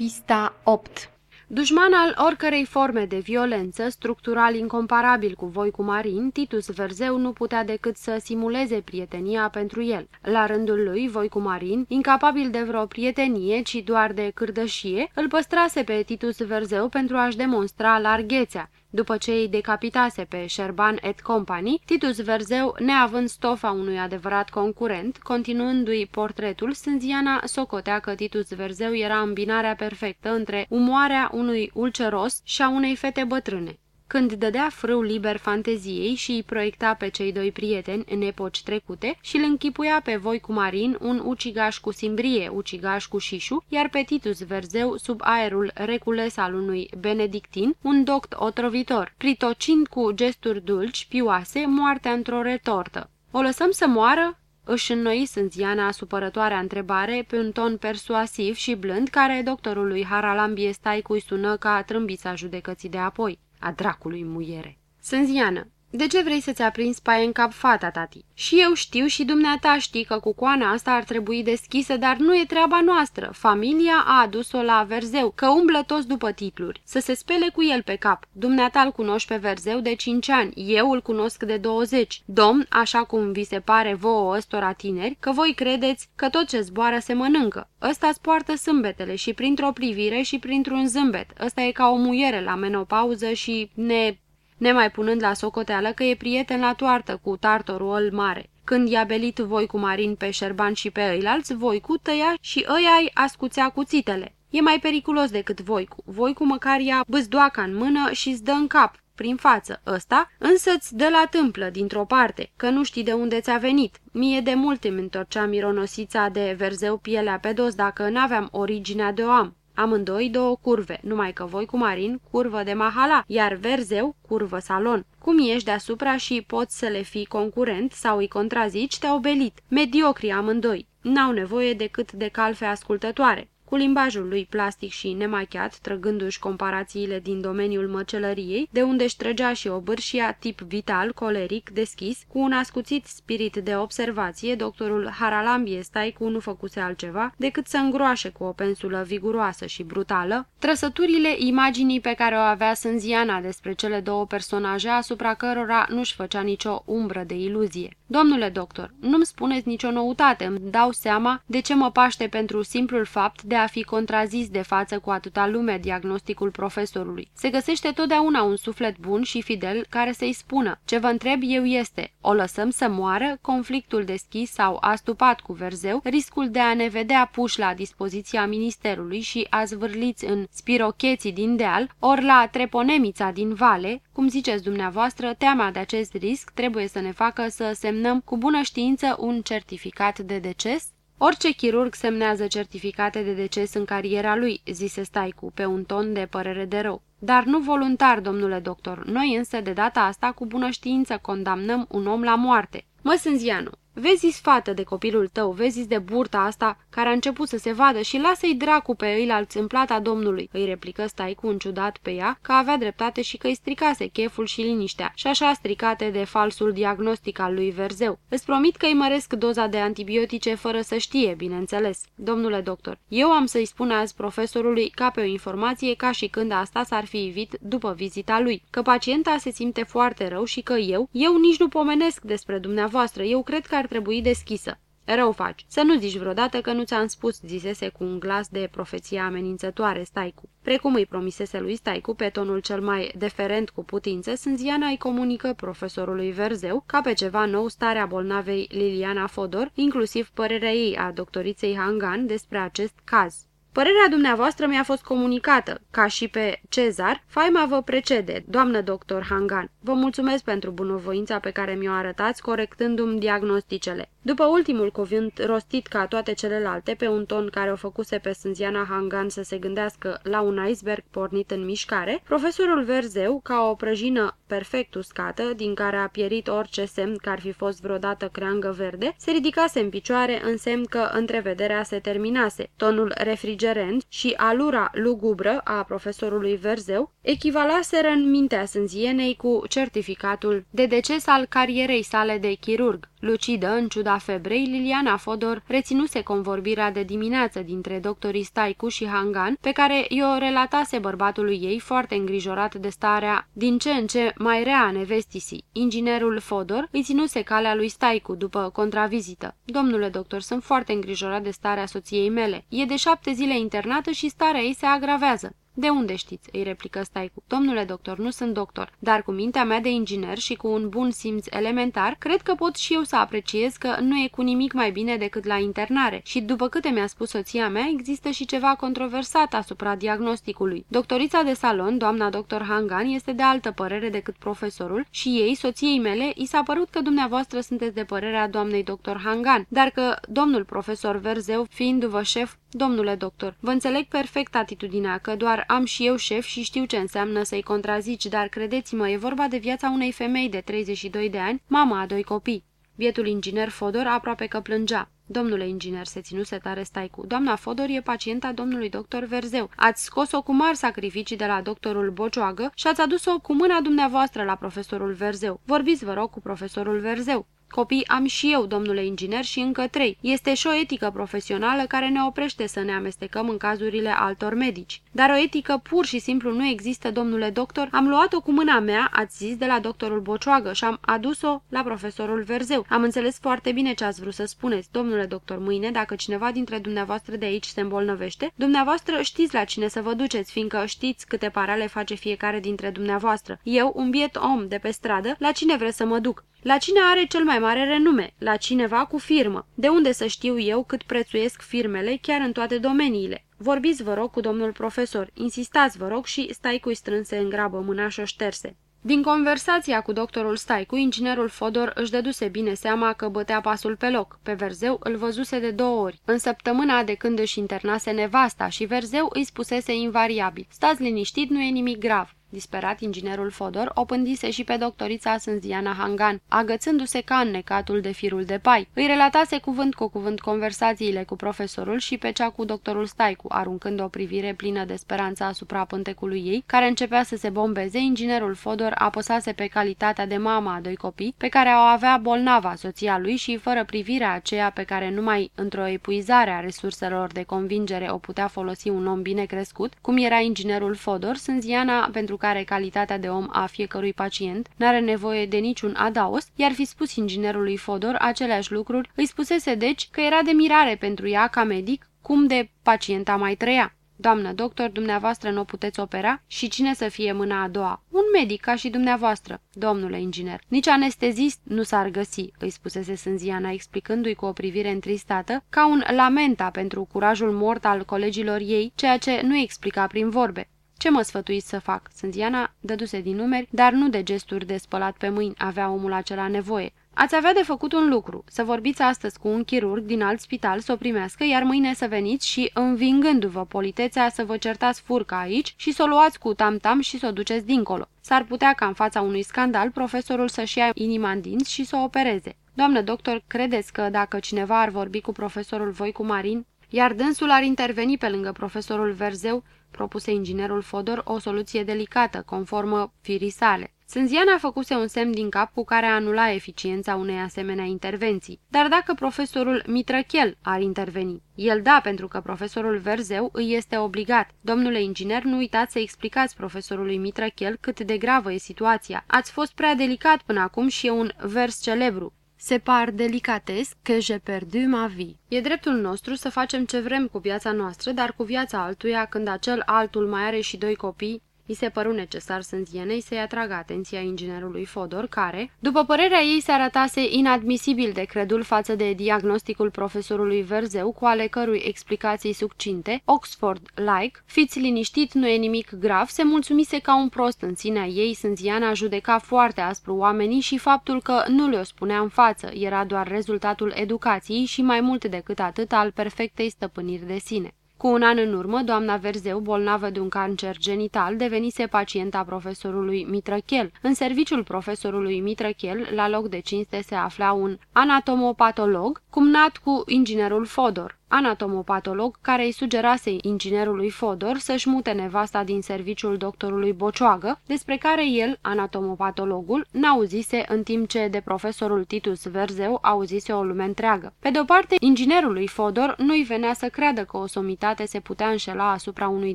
Pista 8 Dușman al oricărei forme de violență, structural incomparabil cu voi cu Marin, Titus Verzeu nu putea decât să simuleze prietenia pentru el. La rândul lui, voi cu Marin, incapabil de vreo prietenie, ci doar de cârdășie, îl păstrase pe Titus Verzeu pentru a-și demonstra larghețea. După ce îi decapitase pe Sherban et Company, Titus Verzeu, neavând stofa unui adevărat concurent, continuându-i portretul, Sânziana socotea că Titus Verzeu era îmbinarea perfectă între umoarea unui ulceros și a unei fete bătrâne când dădea frâu liber fanteziei și îi proiecta pe cei doi prieteni în epoci trecute și îl închipuia pe voi cu Marin un ucigaș cu simbrie, ucigaș cu șișu, iar pe Titus Verzeu, sub aerul recules al unui benedictin, un doct otrovitor, pritocind cu gesturi dulci, pioase, moartea într-o retortă. O lăsăm să moară? Își înnoi Sânziana supărătoarea întrebare pe un ton persuasiv și blând care doctorului Haralambie stai cui sună ca trâmbița judecății de apoi. A dracului muiere. Sânziană, de ce vrei să-ți aprinzi paie în cap fata, tati? Și eu știu și dumneata știi că cucoana asta ar trebui deschisă, dar nu e treaba noastră. Familia a adus-o la Verzeu, că umblă toți după titluri. Să se spele cu el pe cap. Dumneata îl cunoști pe Verzeu de 5 ani, eu îl cunosc de 20. Domn, așa cum vi se pare vouă ăstora tineri, că voi credeți că tot ce zboară se mănâncă. Ăsta îți poartă sâmbetele și printr-o privire și printr-un zâmbet. Ăsta e ca o muiere la menopauză și ne nemai punând la socoteală că e prieten la toartă cu tartorul mare. Când i-a belit voi cu Marin pe Șerban și pe ăilalți, voi cu tăia și ăia-i ascuțea cuțitele. E mai periculos decât Voicu. Voicu măcar ia bâzdoaca în mână și îți dă în cap, prin față. Ăsta însă îți dă la tâmplă, dintr-o parte, că nu știi de unde ți-a venit. Mie de mult îmi întorcea mironosița de verzeu pielea pe dos dacă n-aveam originea de o am. Amândoi două curve, numai că voi cu Marin, curvă de mahala, iar Verzeu, curvă salon. Cum ești deasupra și poți să le fii concurent sau îi contrazici, te-au belit. Mediocri amândoi. N-au nevoie decât de calfe ascultătoare cu limbajul lui plastic și nemachiat, trăgându-și comparațiile din domeniul măcelăriei, de unde își trăgea și o bârșia tip vital, coleric, deschis, cu un ascuțit spirit de observație, doctorul Haralambie Staicu nu făcuse altceva decât să îngroașe cu o pensulă viguroasă și brutală trăsăturile imaginii pe care o avea Sânziana despre cele două personaje asupra cărora nu-și făcea nicio umbră de iluzie. Domnule doctor, nu-mi spuneți nicio noutate, îmi dau seama de ce mă paște pentru simplul fapt de a fi contrazis de față cu atâta lume diagnosticul profesorului. Se găsește totdeauna un suflet bun și fidel care să-i spună ce vă întreb eu este, o lăsăm să moară, conflictul deschis sau astupat cu verzeu, riscul de a ne vedea puși la dispoziția ministerului și a zvârliți în spirocheții din deal, ori la treponemița din vale, cum ziceți dumneavoastră, teama de acest risc trebuie să ne facă să semnăm cu bună știință un certificat de deces? Orice chirurg semnează certificate de deces în cariera lui, zise Staicu, pe un ton de părere de rău. Dar nu voluntar, domnule doctor. Noi însă, de data asta, cu bună știință, condamnăm un om la moarte. Mă, Sânzianu, Vezi fată de copilul tău, vezi de burta asta care a început să se vadă și lasă-i dracu pe ăilalți în plata domnului, îi replică stai cu un ciudat pe ea că avea dreptate și că îi stricase cheful și liniștea și așa stricate de falsul diagnostic al lui Verzeu. Îți promit că îi măresc doza de antibiotice fără să știe, bineînțeles. Domnule doctor, eu am să-i spun azi profesorului ca pe o informație ca și când asta s-ar fi evit după vizita lui, că pacienta se simte foarte rău și că eu, eu nici nu pomenesc despre dumneavoastră, eu cred că ar trebui deschisă. Rău faci. Să nu zici vreodată că nu ți-am spus, zisese cu un glas de profeție amenințătoare Staicu. Precum îi promisese lui Staicu pe tonul cel mai deferent cu putință, Sânziana îi comunică profesorului Verzeu ca pe ceva nou starea bolnavei Liliana Fodor, inclusiv părerea ei a doctoriței Hangan despre acest caz. Părerea dumneavoastră mi-a fost comunicată, ca și pe Cezar, faima vă precede, doamnă doctor Hangan. Vă mulțumesc pentru bunăvoința pe care mi-o arătați, corectându-mi diagnosticele. După ultimul cuvânt rostit ca toate celelalte, pe un ton care o făcuse pe Sânziana Hangan să se gândească la un iceberg pornit în mișcare, profesorul Verzeu, ca o prăjină perfect uscată, din care a pierit orice semn că ar fi fost vreodată creangă verde, se ridicase în picioare în semn că întrevederea se terminase. Tonul refrigerent și alura lugubră a profesorului Verzeu echivalaseră în mintea sânzienei cu certificatul de deces al carierei sale de chirurg. Lucidă, în ciuda febrei, Liliana Fodor reținuse convorbirea de dimineață dintre doctorii Staicu și Hangan, pe care i-o relatase bărbatului ei foarte îngrijorat de starea din ce în ce mai rea a nevestisii. Inginerul Fodor îi ținuse calea lui Staicu după contravizită. Domnule doctor, sunt foarte îngrijorat de starea soției mele. E de șapte zile internată și starea ei se agravează. De unde știți?" îi replică Staicu. Domnule doctor, nu sunt doctor, dar cu mintea mea de inginer și cu un bun simț elementar, cred că pot și eu să apreciez că nu e cu nimic mai bine decât la internare și, după câte mi-a spus soția mea, există și ceva controversat asupra diagnosticului. Doctorița de salon, doamna doctor Hangan, este de altă părere decât profesorul și ei, soției mele, i s-a părut că dumneavoastră sunteți de părerea doamnei doctor Hangan, dar că domnul profesor Verzeu, fiindu-vă șef, Domnule doctor, vă înțeleg perfect atitudinea, că doar am și eu șef și știu ce înseamnă să-i contrazici, dar credeți-mă, e vorba de viața unei femei de 32 de ani, mama a doi copii. Bietul inginer Fodor aproape că plângea. Domnule inginer, se ținuse tare cu. Doamna Fodor e pacienta domnului doctor Verzeu. Ați scos-o cu mari sacrificii de la doctorul Bocioagă și ați adus-o cu mâna dumneavoastră la profesorul Verzeu. Vorbiți, vă rog, cu profesorul Verzeu. Copii am și eu, domnule inginer, și încă trei. Este și o etică profesională care ne oprește să ne amestecăm în cazurile altor medici. Dar o etică pur și simplu nu există, domnule doctor. Am luat-o cu mâna mea, ați zis, de la doctorul Bocioagă și am adus-o la profesorul Verzeu. Am înțeles foarte bine ce ați vrut să spuneți, domnule doctor. Mâine, dacă cineva dintre dumneavoastră de aici se îmbolnăvește, dumneavoastră știți la cine să vă duceți, fiindcă știți câte parale face fiecare dintre dumneavoastră. Eu, un biet om de pe stradă, la cine vreți să mă duc? La cine are cel mai mare renume? La cineva cu firmă. De unde să știu eu cât prețuiesc firmele chiar în toate domeniile? Vorbiți, vă rog, cu domnul profesor. Insistați, vă rog, și stai cu strânse în grabă mâna și o șterse. Din conversația cu doctorul Staicu, inginerul Fodor își dăduse bine seama că bătea pasul pe loc. Pe Verzeu îl văzuse de două ori. În săptămâna de când își internase nevasta și Verzeu îi spusese invariabil. Stați liniștit, nu e nimic grav. Disperat, inginerul Fodor o pândise și pe doctorița Sânziana Hangan, agățându-se ca înnecatul de firul de pai. Îi relatase cuvânt cu cuvânt conversațiile cu profesorul și pe cea cu doctorul Staicu, aruncând o privire plină de speranță asupra pântecului ei, care începea să se bombeze, inginerul Fodor apăsase pe calitatea de mama a doi copii, pe care o avea bolnava soția lui și fără privirea aceea pe care numai într-o epuizare a resurselor de convingere o putea folosi un om bine crescut, cum era inginerul Fodor, Sânziana, pentru care calitatea de om a fiecărui pacient n-are nevoie de niciun adaos, iar fi spus inginerului Fodor aceleași lucruri, îi spusese deci că era de mirare pentru ea ca medic, cum de pacienta mai trăia. Doamnă doctor, dumneavoastră nu o puteți opera? Și cine să fie mâna a doua? Un medic, ca și dumneavoastră, domnule inginer. Nici anestezist nu s-ar găsi, îi spusese Sânziana, explicându-i cu o privire întristată, ca un lamenta pentru curajul mort al colegilor ei, ceea ce nu explica prin vorbe. Ce mă sfătuiți să fac?" Sânziana dăduse din numeri, dar nu de gesturi de spălat pe mâini avea omul acela nevoie. Ați avea de făcut un lucru, să vorbiți astăzi cu un chirurg din alt spital să o primească, iar mâine să veniți și, învingându-vă politețea, să vă certați furca aici și să o luați cu tam-tam și să o duceți dincolo. S-ar putea ca în fața unui scandal profesorul să-și ia inima în dinți și să o opereze. Doamnă doctor, credeți că dacă cineva ar vorbi cu profesorul Voicu Marin, iar dânsul ar interveni pe lângă profesorul Verzeu, propuse inginerul Fodor o soluție delicată, conformă firii sale. Sânziana făcuse un semn din cap cu care anula eficiența unei asemenea intervenții. Dar dacă profesorul Mitrăchel ar interveni? El da, pentru că profesorul Verzeu îi este obligat. Domnule inginer, nu uitați să explicați profesorului Mitrăchel cât de gravă e situația. Ați fost prea delicat până acum și e un vers celebru. Se par delicates que j'ai perdu ma vie. E dreptul nostru să facem ce vrem cu viața noastră, dar cu viața altuia, când acel altul mai are și doi copii, I se păru necesar Sânzienei să-i atragă atenția inginerului Fodor, care, după părerea ei, se arătase inadmisibil de credul față de diagnosticul profesorului Verzeu, cu ale cărui explicații succinte, Oxford-like, fiți liniștit, nu e nimic grav, se mulțumise ca un prost în sinea ei, Sânziana judeca foarte aspru oamenii și faptul că nu le-o spunea în față era doar rezultatul educației și mai mult decât atât al perfectei stăpâniri de sine. Cu un an în urmă, doamna Verzeu, bolnavă de un cancer genital, devenise pacienta profesorului Mitrăchel. În serviciul profesorului Mitrăchel, la loc de cinste se afla un anatomopatolog, cumnat cu inginerul Fodor. Anatomopatolog, care îi sugerase inginerului Fodor să-și mute nevasta din serviciul doctorului Bocioagă, despre care el, anatomopatologul, n-auzise în timp ce de profesorul Titus Verzeu auzise o lume întreagă. Pe de-o parte, inginerului Fodor nu-i venea să creadă că o somitate se putea înșela asupra unui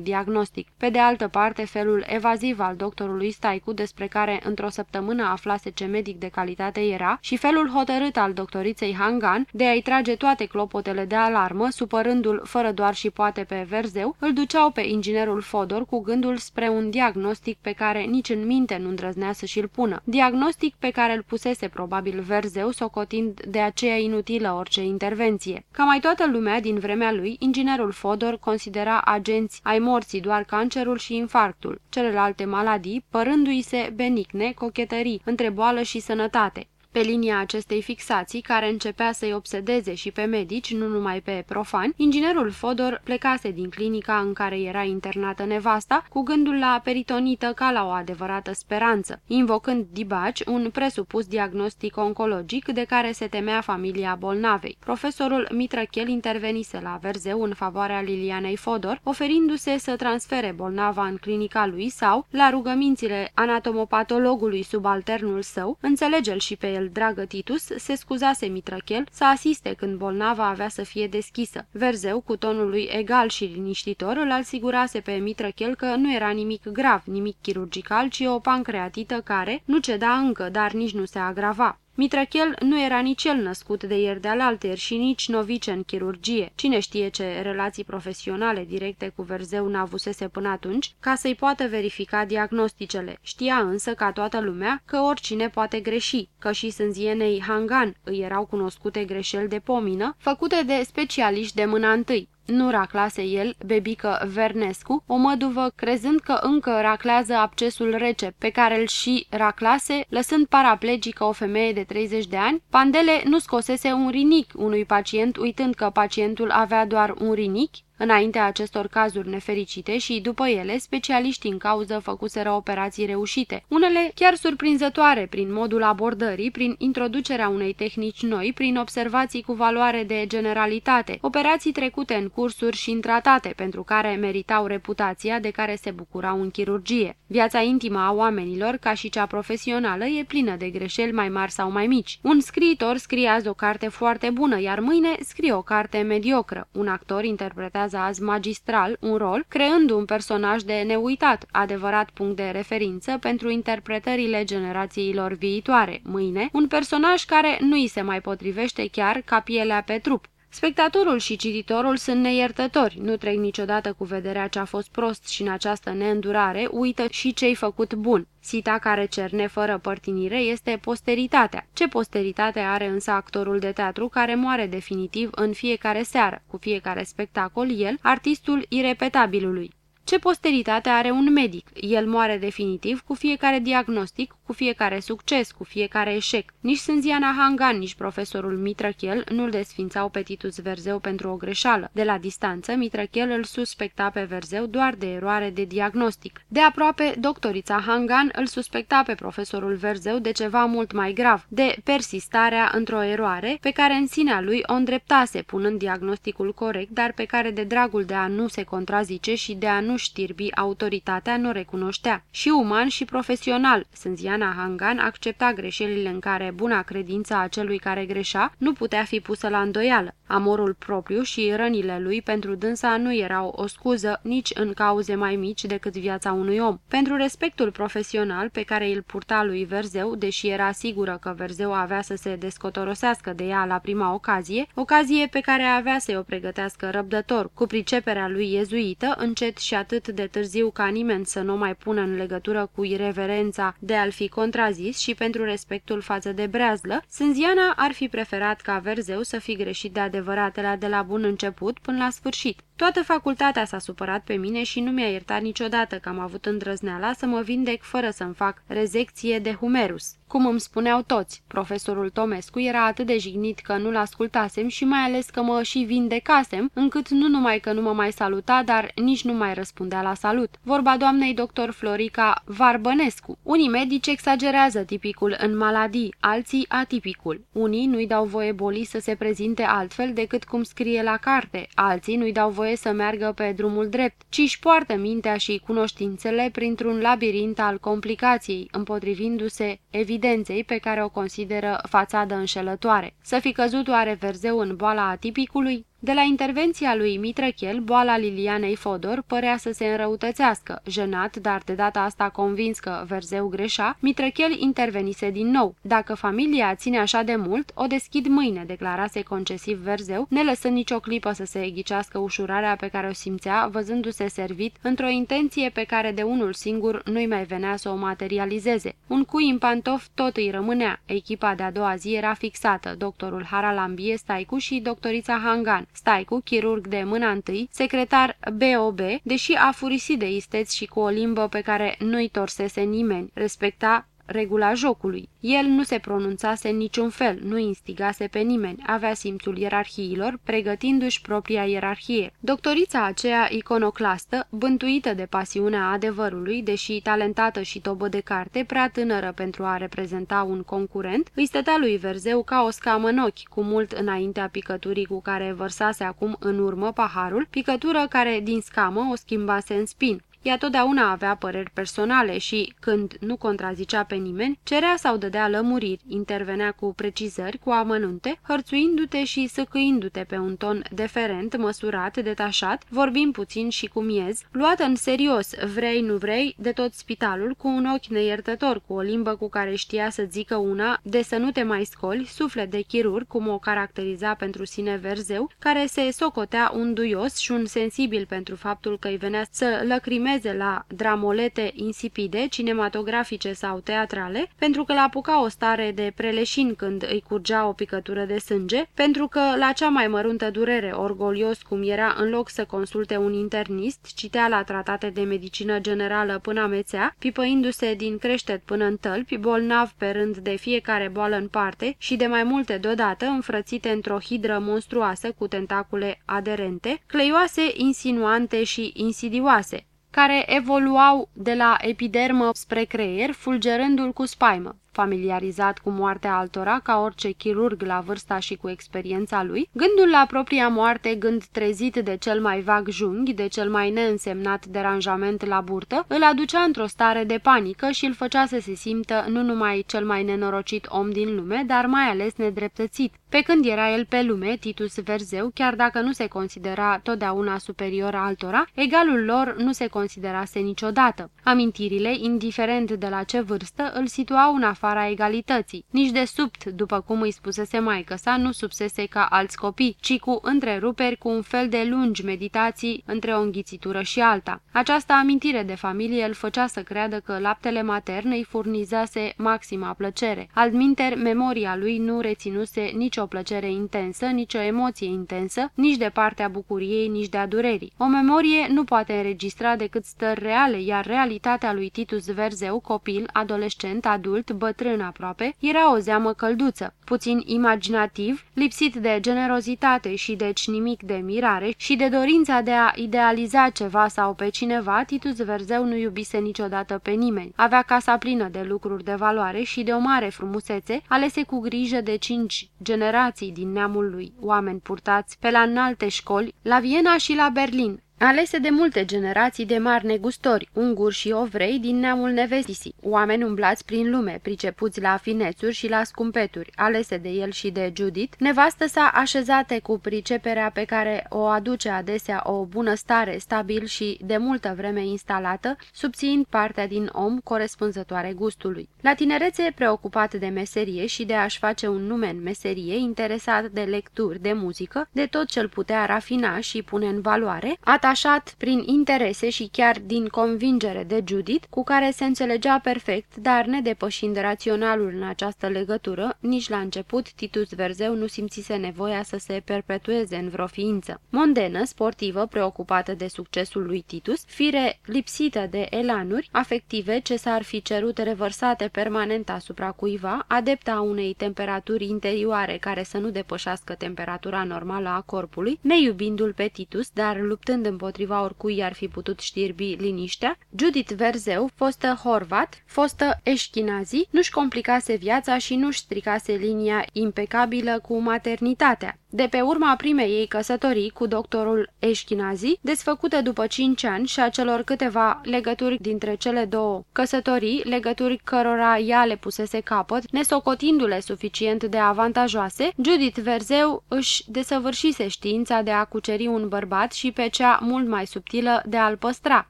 diagnostic. Pe de altă parte, felul evaziv al doctorului Staicu, despre care într-o săptămână aflase ce medic de calitate era, și felul hotărât al doctoriței Hangan de a-i trage toate clopotele de alarmă, supărându-l fără doar și poate pe Verzeu, îl duceau pe inginerul Fodor cu gândul spre un diagnostic pe care nici în minte nu îndrăznea să și-l pună. Diagnostic pe care îl pusese probabil Verzeu, socotind de aceea inutilă orice intervenție. Ca mai toată lumea din vremea lui, inginerul Fodor considera agenți ai morții doar cancerul și infarctul, celelalte maladii, părându-i se benigne, cochetării între boală și sănătate. Pe linia acestei fixații, care începea să-i obsedeze și pe medici, nu numai pe profani, inginerul Fodor plecase din clinica în care era internată nevasta, cu gândul la peritonită ca la o adevărată speranță, invocând dibaci un presupus diagnostic oncologic de care se temea familia bolnavei. Profesorul Mitrachel intervenise la Verzeu în favoarea Lilianei Fodor, oferindu-se să transfere bolnava în clinica lui sau, la rugămințile anatomopatologului subalternul său, înțelege-l și pe el dragă Titus, se scuzase Mitrachel să asiste când bolnava avea să fie deschisă. Verzeu, cu tonul lui egal și liniștitor, îl asigurase pe Mitrachel că nu era nimic grav, nimic chirurgical, ci o pancreatită care nu ceda încă, dar nici nu se agrava. Mitrachel nu era nici el născut de ieri de alalter și nici novice în chirurgie. Cine știe ce relații profesionale directe cu Verzeu n-avusese până atunci, ca să-i poată verifica diagnosticele. Știa însă, ca toată lumea, că oricine poate greși, că și sânzienei Hangan îi erau cunoscute greșeli de pomină, făcute de specialiști de mâna întâi. Nu raclase el, bebică Vernescu, o măduvă crezând că încă raclează abcesul rece, pe care îl și raclase, lăsând paraplegică o femeie de 30 de ani, Pandele nu scosese un rinic unui pacient, uitând că pacientul avea doar un rinic, Înaintea acestor cazuri nefericite și după ele, specialiștii în cauză făcuseră operații reușite, unele chiar surprinzătoare prin modul abordării, prin introducerea unei tehnici noi, prin observații cu valoare de generalitate, operații trecute în cursuri și în tratate, pentru care meritau reputația de care se bucurau în chirurgie. Viața intimă a oamenilor, ca și cea profesională, e plină de greșeli mai mari sau mai mici. Un scriitor scrie azi o carte foarte bună, iar mâine scrie o carte mediocră. Un actor interpretează interpretează azi magistral un rol, creând un personaj de neuitat, adevărat punct de referință pentru interpretările generațiilor viitoare. Mâine, un personaj care nu îi se mai potrivește chiar ca pielea pe trup. Spectatorul și cititorul sunt neiertători, nu trec niciodată cu vederea ce a fost prost și în această neîndurare uită și ce-i făcut bun. Sita care cerne fără părtinire este posteritatea. Ce posteritate are însă actorul de teatru care moare definitiv în fiecare seară, cu fiecare spectacol, el, artistul irepetabilului? Ce posteritate are un medic? El moare definitiv cu fiecare diagnostic, cu fiecare succes, cu fiecare eșec. Nici Sânziana Hangan, nici profesorul Mitrachel nu-l desfințau pe Titus Verzeu pentru o greșeală. De la distanță, Mitrachel îl suspecta pe Verzeu doar de eroare de diagnostic. De aproape, doctorița Hangan îl suspecta pe profesorul Verzeu de ceva mult mai grav, de persistarea într-o eroare pe care în sinea lui o îndreptase, punând diagnosticul corect, dar pe care de dragul de a nu se contrazice și de a nu știrbi autoritatea, nu recunoștea. Și uman și profesional, Sânziana Hangan accepta greșelile în care buna credință a celui care greșea nu putea fi pusă la îndoială. Amorul propriu și rănile lui pentru dânsa nu erau o scuză nici în cauze mai mici decât viața unui om. Pentru respectul profesional pe care îl purta lui Verzeu, deși era sigură că Verzeu avea să se descotorosească de ea la prima ocazie, ocazie pe care avea să o pregătească răbdător, cu priceperea lui iezuită, încet și atât de târziu ca nimeni să nu mai pună în legătură cu ireverența de a-l fi contrazis și pentru respectul față de breazlă, Sânziana ar fi preferat ca Verzeu să fi greșit de adevăratele de la bun început până la sfârșit. Toată facultatea s-a supărat pe mine și nu mi-a iertat niciodată că am avut îndrăzneala să mă vindec fără să-mi fac rezecție de humerus. Cum îmi spuneau toți, profesorul Tomescu era atât de jignit că nu-l ascultasem și mai ales că mă și vindecasem, încât nu numai că nu mă mai saluta, dar nici nu mai răspundea la salut. Vorba doamnei doctor Florica Varbănescu. Unii medici exagerează tipicul în maladii, alții atipicul. Unii nu-i dau voie bolii să se prezinte altfel decât cum scrie la carte, alții nu-i dau voie să meargă pe drumul drept, ci își poartă mintea și cunoștințele printr-un labirint al complicației, împotrivindu-se evidenței pe care o consideră fațadă înșelătoare. Să fi căzut oare verzeu în boala atipicului? De la intervenția lui Mitrăchel, boala Lilianei Fodor părea să se înrăutățească. Jenat, dar de data asta convins că Verzeu greșea, Mitrăchel intervenise din nou. Dacă familia ține așa de mult, o deschid mâine, declarase concesiv Verzeu, ne lăsând nicio clipă să se ghicească ușurarea pe care o simțea, văzându-se servit într-o intenție pe care de unul singur nu-i mai venea să o materializeze. Un cui în pantof tot îi rămânea. Echipa de-a doua zi era fixată, doctorul Haralambie Staicu și doctorița Hangan. Staicu, chirurg de mâna întâi, secretar BOB, deși a furisit de isteți și cu o limbă pe care nu-i torsese nimeni, respecta regula jocului. El nu se pronunțase în niciun fel, nu instigase pe nimeni, avea simțul ierarhiilor, pregătindu-și propria ierarhie. Doctorița aceea iconoclastă, bântuită de pasiunea adevărului, deși talentată și tobă de carte, prea tânără pentru a reprezenta un concurent, îi stătea lui Verzeu ca o scamă în ochi, cu mult înaintea picăturii cu care vărsase acum în urmă paharul, picătură care din scamă o schimbase în spin. Ea totdeauna avea păreri personale și, când nu contrazicea pe nimeni, cerea sau dădea lămuriri, intervenea cu precizări, cu amănunte, hărțuindu-te și săcăindu-te pe un ton deferent, măsurat, detașat, vorbind puțin și cu miez, luată în serios, vrei, nu vrei, de tot spitalul, cu un ochi neiertător, cu o limbă cu care știa să zică una, de să nu te mai scoli, suflet de chirurg, cum o caracteriza pentru sine verzeu, care se socotea un duios și un sensibil pentru faptul că îi venea să lăcrimeze lucreze la dramolete insipide, cinematografice sau teatrale, pentru că l-apuca o stare de preleșin când îi curgea o picătură de sânge, pentru că la cea mai măruntă durere, orgolios cum era, în loc să consulte un internist, citea la tratate de medicină generală până amețea, pipăindu-se din creștet până în tălpi, bolnav pe rând de fiecare boală în parte și de mai multe deodată, înfrățite într-o hidră monstruoasă cu tentacule aderente, cleioase, insinuante și insidioase care evoluau de la epidermă spre creier, fulgerându-l cu spaimă familiarizat cu moartea altora, ca orice chirurg la vârsta și cu experiența lui, gândul la propria moarte, gând trezit de cel mai vag junghi, de cel mai neînsemnat deranjament la burtă, îl aducea într-o stare de panică și îl făcea să se simtă nu numai cel mai nenorocit om din lume, dar mai ales nedreptățit. Pe când era el pe lume, Titus Verzeu, chiar dacă nu se considera totdeauna superior altora, egalul lor nu se considerase niciodată. Amintirile, indiferent de la ce vârstă, îl situau în afară afara egalității. Nici de subt, după cum îi spusese maică sa, nu subsese ca alți copii, ci cu întreruperi cu un fel de lungi meditații între o înghițitură și alta. Această amintire de familie îl făcea să creadă că laptele matern îi furnizase maxima plăcere. Altminter, memoria lui nu reținuse nicio plăcere intensă, nicio emoție intensă, nici de partea bucuriei, nici de a durerii. O memorie nu poate înregistra decât stări reale, iar realitatea lui Titus Verzeu, copil, adolescent, adult, bătrân, bătrân aproape, era o zeamă călduță, puțin imaginativ, lipsit de generozitate și deci nimic de mirare și de dorința de a idealiza ceva sau pe cineva, Titus Verzeu nu iubise niciodată pe nimeni. Avea casa plină de lucruri de valoare și de o mare frumusețe, alese cu grijă de cinci generații din neamul lui, oameni purtați pe la înalte școli, la Viena și la Berlin, alese de multe generații de mari negustori, unguri și ovrei din neamul nevestisii, oameni umblați prin lume, pricepuți la finețuri și la scumpeturi, alese de el și de Judith, nevastă sa așezate cu priceperea pe care o aduce adesea o bună stare stabil și de multă vreme instalată, subțiind partea din om corespunzătoare gustului. La tinerețe preocupat de meserie și de a-și face un nume în meserie, interesat de lecturi, de muzică, de tot ce-l putea rafina și pune în valoare, a atașat prin interese și chiar din convingere de Judith, cu care se înțelegea perfect, dar nedepășind raționalul în această legătură, nici la început Titus Verzeu nu simțise nevoia să se perpetueze în vreo ființă. Mondenă, sportivă, preocupată de succesul lui Titus, fire lipsită de elanuri afective ce s-ar fi cerut revărsate permanent asupra cuiva, adepta a unei temperaturi interioare care să nu depășească temperatura normală a corpului, neiubindu-l pe Titus, dar luptând împotriva oricui ar fi putut știrbi liniștea, Judith Verzeu, fostă horvat, fostă eșchinazi, nu-și complicase viața și nu-și stricase linia impecabilă cu maternitatea. De pe urma primei ei căsătorii cu doctorul Eșchinazi, desfăcută după cinci ani și a celor câteva legături dintre cele două căsătorii, legături cărora ea le pusese capăt, nesocotindu-le suficient de avantajoase, Judith Verzeu își desăvârșise știința de a cuceri un bărbat și pe cea mult mai subtilă de a-l păstra.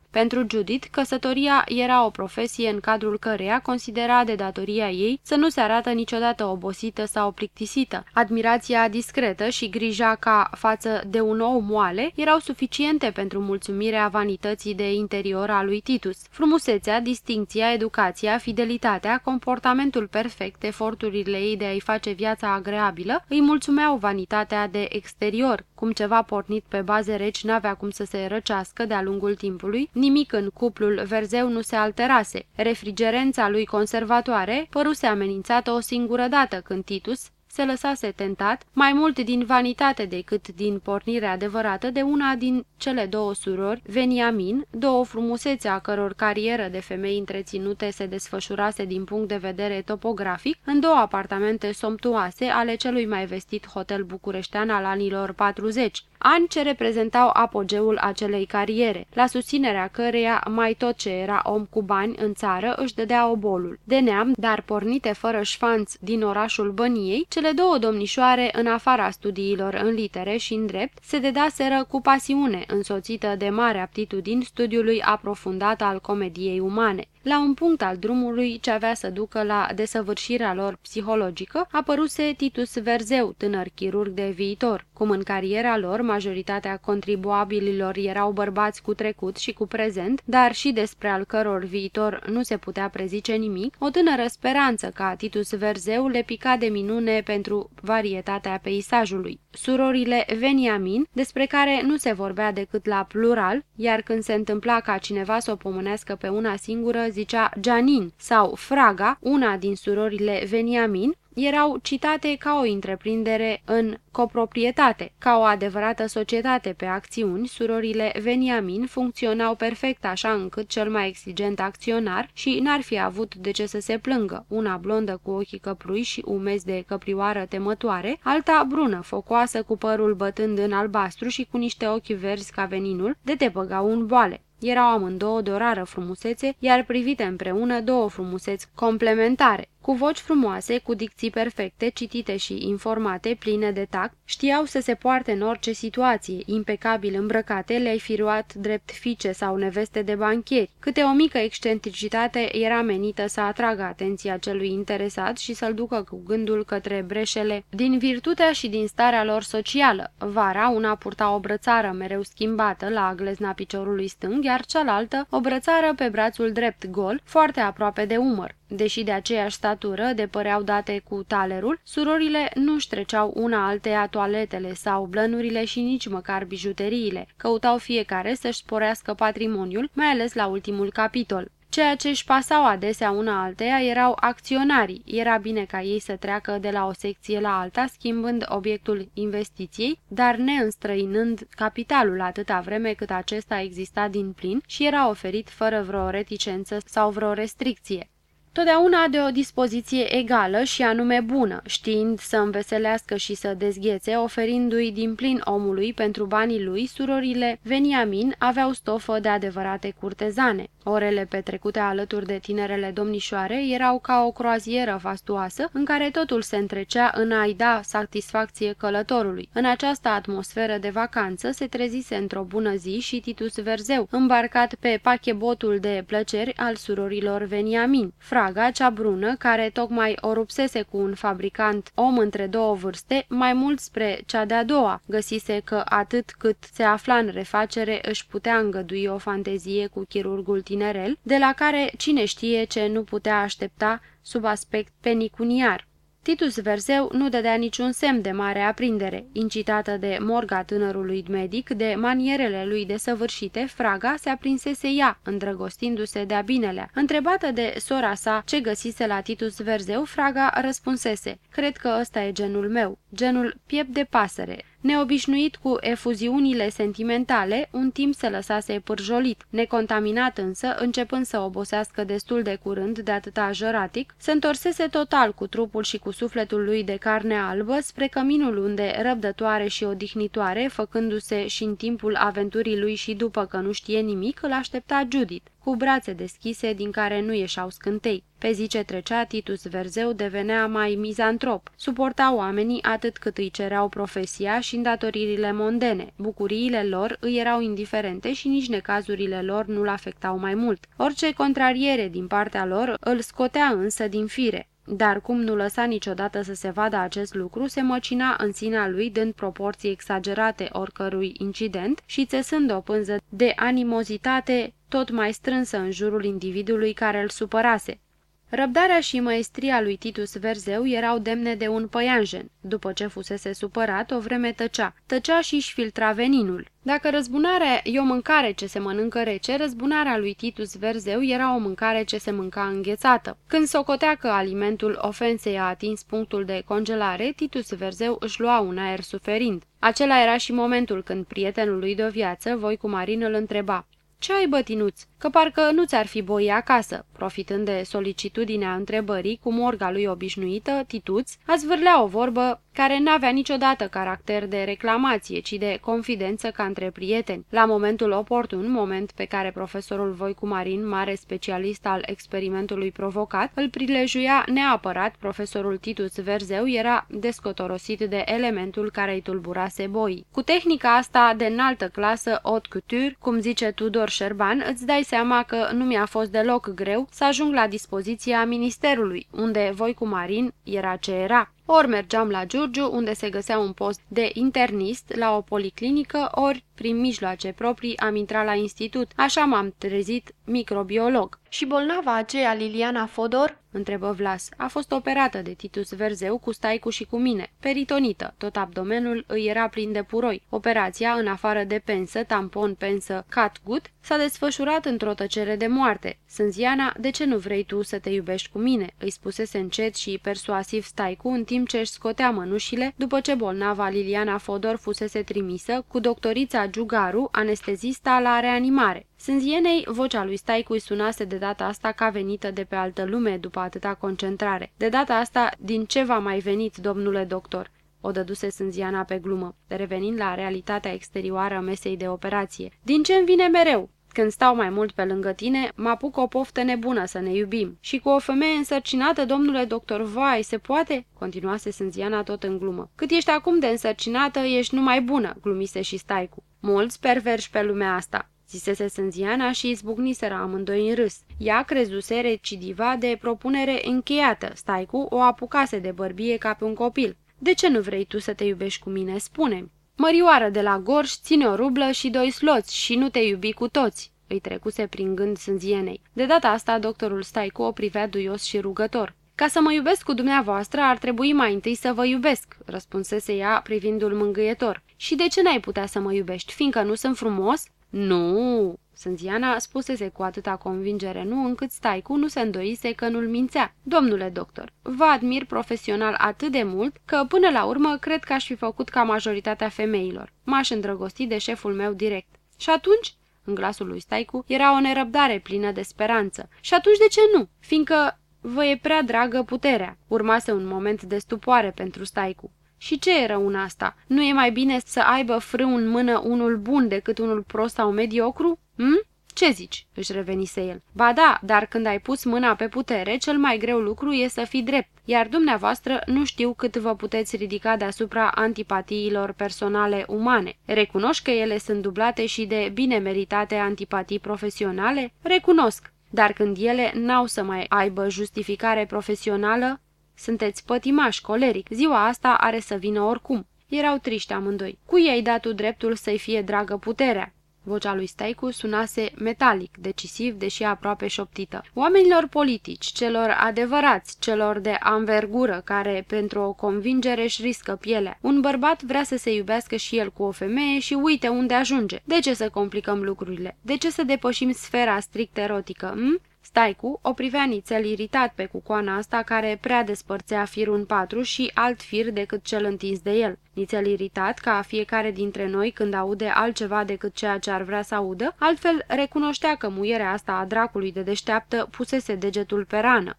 Pentru Judith, căsătoria era o profesie în cadrul căreia considera de datoria ei să nu se arată niciodată obosită sau plictisită. Admirația discretă și grija ca față de un ou moale erau suficiente pentru mulțumirea vanității de interior a lui Titus. Frumusețea, distinția, educația, fidelitatea, comportamentul perfect, eforturile ei de a-i face viața agreabilă, îi mulțumeau vanitatea de exterior, cum ceva pornit pe baze reci n-avea cum să se răcească de-a lungul timpului, nimic în cuplul verzeu nu se alterase. Refrigerența lui conservatoare păruse amenințată o singură dată când Titus, se lăsase tentat, mai mult din vanitate decât din pornire adevărată, de una din cele două surori, Veniamin, două frumusețe a căror carieră de femei întreținute se desfășurase din punct de vedere topografic, în două apartamente somptuoase ale celui mai vestit hotel bucureștean al anilor 40, ani ce reprezentau apogeul acelei cariere, la susținerea căreia mai tot ce era om cu bani în țară își dădea obolul. De neam, dar pornite fără șfanț din orașul Băniei, cele două domnișoare, în afara studiilor în litere și în drept, se dedaseră cu pasiune, însoțită de mare aptitudini studiului aprofundat al comediei umane. La un punct al drumului ce avea să ducă la desăvârșirea lor psihologică, apăruse Titus Verzeu, tânăr chirurg de viitor. Cum în cariera lor, majoritatea contribuabililor erau bărbați cu trecut și cu prezent, dar și despre al căror viitor nu se putea prezice nimic, o tânără speranță ca Titus Verzeu le pica de minune pentru varietatea peisajului. Surorile Veniamin, despre care nu se vorbea decât la plural, iar când se întâmpla ca cineva să o pomânească pe una singură, zicea Janin sau Fraga, una din surorile Veniamin, erau citate ca o întreprindere în coproprietate. Ca o adevărată societate pe acțiuni, surorile Veniamin funcționau perfect așa încât cel mai exigent acționar și n-ar fi avut de ce să se plângă, una blondă cu ochii căprui și umezi de căprioară temătoare, alta brună, focoasă cu părul bătând în albastru și cu niște ochi verzi ca veninul, de te băgau în boale. Erau amândouă de o rară frumusețe, iar privite împreună două frumuseți complementare. Cu voci frumoase, cu dicții perfecte, citite și informate, pline de tact, știau să se poarte în orice situație, impecabil îmbrăcate, le-ai fi luat drept fiice sau neveste de banchieri. Câte o mică excentricitate era menită să atragă atenția celui interesat și să-l ducă cu gândul către breșele din virtutea și din starea lor socială. Vara, una purta o brățară mereu schimbată la glezna piciorului stâng, iar cealaltă o brățară pe brațul drept gol, foarte aproape de umăr. Deși de aceeași statură depăreau date cu talerul, surorile nu-și treceau una alteia toaletele sau blănurile și nici măcar bijuteriile. Căutau fiecare să-și sporească patrimoniul, mai ales la ultimul capitol. Ceea ce își pasau adesea una alteia erau acționarii. Era bine ca ei să treacă de la o secție la alta, schimbând obiectul investiției, dar neînstrăinând capitalul atâta vreme cât acesta exista din plin și era oferit fără vreo reticență sau vreo restricție totdeauna de o dispoziție egală și anume bună, știind să înveselească și să dezghețe, oferindu-i din plin omului pentru banii lui, surorile Veniamin aveau stofă de adevărate curtezane. Orele petrecute alături de tinerele domnișoare erau ca o croazieră fastuoasă în care totul se întrecea în a-i da satisfacție călătorului. În această atmosferă de vacanță se trezise într-o bună zi și Titus Verzeu, îmbarcat pe pachebotul de plăceri al surorilor Veniamin. Fra Fraga, cea brună, care tocmai o rupsese cu un fabricant om între două vârste, mai mult spre cea de-a doua, găsise că atât cât se afla în refacere își putea îngădui o fantezie cu chirurgul tinerel, de la care cine știe ce nu putea aștepta sub aspect penicuniar. Titus Verseu nu dădea niciun semn de mare aprindere. Incitată de morga tânărului medic, de manierele lui desăvârșite, Fraga se aprinsese ea, îndrăgostindu-se de-a binelea. Întrebată de sora sa ce găsise la Titus Verzeu, Fraga răspunsese, Cred că ăsta e genul meu, genul piept de pasăre. Neobișnuit cu efuziunile sentimentale, un timp se lăsase pârjolit. Necontaminat însă, începând să obosească destul de curând de atâta jăratic, se întorsese total cu trupul și cu sufletul lui de carne albă spre căminul unde, răbdătoare și odihnitoare, făcându-se și în timpul aventurii lui și după că nu știe nimic, îl aștepta Judith cu brațe deschise din care nu ieșau scântei. Pe zi ce trecea, Titus Verzeu devenea mai mizantrop. Suporta oamenii atât cât îi cereau profesia și îndatoririle mondene. Bucuriile lor îi erau indiferente și nici necazurile lor nu-l afectau mai mult. Orice contrariere din partea lor îl scotea însă din fire. Dar cum nu lăsa niciodată să se vadă acest lucru, se măcina în sinea lui dând proporții exagerate oricărui incident și țesând o pânză de animozitate tot mai strânsă în jurul individului care îl supărase. Răbdarea și măestria lui Titus Verzeu erau demne de un păianjen. După ce fusese supărat, o vreme tăcea. Tăcea și își filtra veninul. Dacă răzbunarea e o mâncare ce se mănâncă rece, răzbunarea lui Titus Verzeu era o mâncare ce se mânca înghețată. Când socotea că alimentul ofensei a atins punctul de congelare, Titus Verzeu își lua un aer suferind. Acela era și momentul când prietenul lui de viață, voi cu Marin, îl întreba. Ce ai, bătinuț? Că parcă nu ți-ar fi boi acasă." Profitând de solicitudinea întrebării cu morga lui obișnuită, Tituț a zvârlea o vorbă care n-avea niciodată caracter de reclamație, ci de confidență ca între prieteni. La momentul oportun, moment pe care profesorul Voicu Marin, mare specialist al experimentului provocat, îl prilejuia neapărat, profesorul Titus Verzeu era descotorosit de elementul care îi tulburase boi. Cu tehnica asta de înaltă clasă haute couture, cum zice Tudor Șerban, îți dai seama că nu mi-a fost deloc greu să ajung la dispoziția ministerului, unde Voicu Marin era ce era. Ori mergeam la Giurgiu, unde se găsea un post de internist la o policlinică, ori, prin mijloace proprii, am intrat la institut. Așa m-am trezit microbiolog. Și bolnava aceea, Liliana Fodor? întrebă Vlas. A fost operată de Titus Verzeu cu Staicu și cu mine. Peritonită. Tot abdomenul îi era plin de puroi. Operația, în afară de pensă, tampon, pensă, catgut, s-a desfășurat într-o tăcere de moarte. Sânziana, de ce nu vrei tu să te iubești cu mine? Îi spusese încet și persuasiv Staicu în timp ce își scotea mănușile după ce bolnava Liliana Fodor fusese trimisă cu doctorița Giugaru, anestezista, la reanimare. Sânzienei, vocea lui Staicu îi sunase de data asta ca venită de pe altă lume după atâta concentrare. De data asta, din ce va mai venit, domnule doctor? O dăduse Sânziana pe glumă, revenind la realitatea exterioară a mesei de operație. Din ce-mi vine mereu? Când stau mai mult pe lângă tine, mă apuc o poftă nebună să ne iubim. Și cu o femeie însărcinată, domnule doctor, vai, se poate?" Continuase Sânziana tot în glumă. Cât ești acum de însărcinată, ești numai bună," glumise și Staicu. Mulți perverși pe lumea asta zisese Sânziana și izbucniseră amândoi în râs. Ea crezuse recidiva de propunere încheiată. Staicu o apucase de bărbie ca pe un copil. De ce nu vrei tu să te iubești cu mine? Spune-mi. Mărioară de la Gorj ține o rublă și doi sloți și nu te iubi cu toți. Îi trecuse prin gând sânzienei. De data asta, doctorul Staicu o privea duios și rugător. Ca să mă iubesc cu dumneavoastră, ar trebui mai întâi să vă iubesc, răspunsese ea privindul mângâietor. Și de ce n-ai putea să mă iubești, fiindcă nu sunt frumos? Nu, Sânziana spusese cu atâta convingere nu, încât Staicu nu se îndoise că nu-l mințea. Domnule doctor, vă admir profesional atât de mult că, până la urmă, cred că aș fi făcut ca majoritatea femeilor. M-aș îndrăgosti de șeful meu direct. Și atunci? În glasul lui Staicu era o nerăbdare plină de speranță. Și atunci de ce nu? Fiindcă vă e prea dragă puterea. Urmase un moment de stupoare pentru Staicu. Și ce e rău în asta? Nu e mai bine să aibă frâu în mână unul bun decât unul prost sau mediocru? Hm? Ce zici?" își revenise el. Ba da, dar când ai pus mâna pe putere, cel mai greu lucru e să fii drept, iar dumneavoastră nu știu cât vă puteți ridica deasupra antipatiilor personale umane. Recunoști că ele sunt dublate și de bine meritate antipatii profesionale? Recunosc. Dar când ele n-au să mai aibă justificare profesională, sunteți pătimaș, coleric, ziua asta are să vină oricum. Erau triști amândoi. Cui i-ai dat tu dreptul să-i fie dragă puterea? Vocea lui Staicu sunase metalic, decisiv, deși aproape șoptită. Oamenilor politici, celor adevărați, celor de anvergură, care pentru o convingere își riscă pielea. Un bărbat vrea să se iubească și el cu o femeie și uite unde ajunge. De ce să complicăm lucrurile? De ce să depășim sfera strict erotică? Hm? Staicu o privea nițel iritat pe cucoana asta care prea despărțea firul în patru și alt fir decât cel întins de el. Nițel iritat ca fiecare dintre noi când aude altceva decât ceea ce ar vrea să audă, altfel recunoștea că muierea asta a dracului de deșteaptă pusese degetul pe rană.